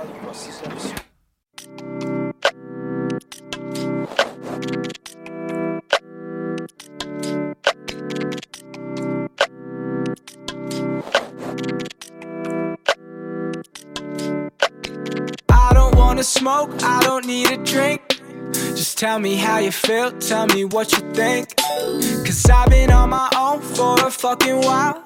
I don't wanna smoke, I don't need a drink. Just tell me how you feel, tell me what you think. Cause I've been on my own for a fucking while.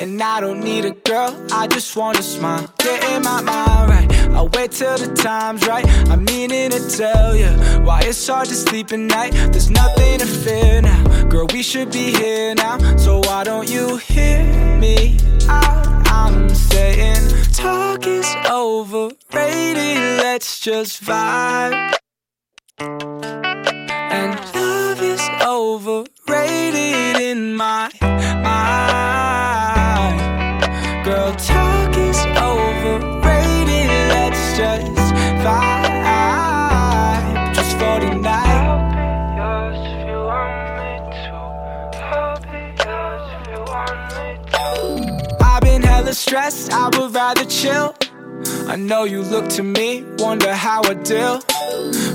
And I don't need a girl, I just wanna smile. Getting my mind right, I'll wait till the time's right. I'm meaning to tell you why it's hard to sleep at night. There's nothing to fear now, girl, we should be here now. So why don't you hear me out? I'm saying, talk is overrated, let's just vibe. And love is overrated in my mind. Girl, talk is overrated. Just vibe. Just for tonight. I've been hella stressed, I would rather chill. I know you look to me, wonder how I deal.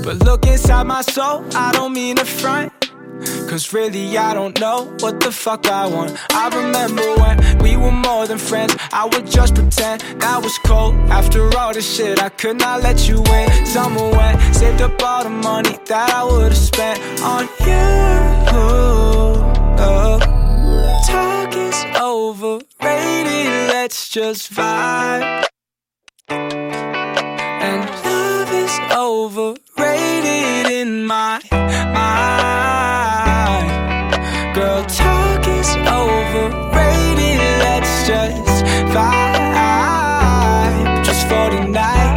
But look inside my soul, I don't mean to front. Cause really, I don't know what the fuck I want. I remember when we were more than friends. I would just pretend that was cold. After all this shit, I could not let you in. Summer went, saved up all the money that I would've spent on you. Oh. Talk is overrated, let's just vibe. And love is overrated in my Girl, talk is overrated. Let's just vibe. Just for tonight.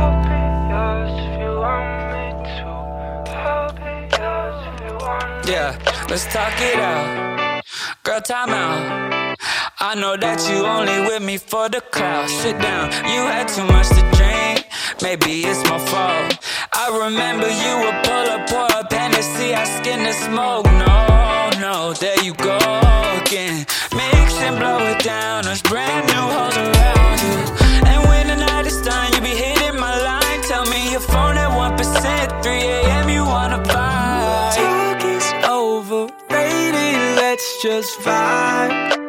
Yeah, let's talk it out. Girl, time out. I know that you only with me for the clout. Sit down, you had too much to drink. Maybe it's my fault. I remember you go again. Mix and blow it down. There's brand new hoes around you. And when the night is done, you be hitting my line. Tell me your phone at 1%, 3 a.m. You wanna vibe. Talk is overrated. Let's just vibe.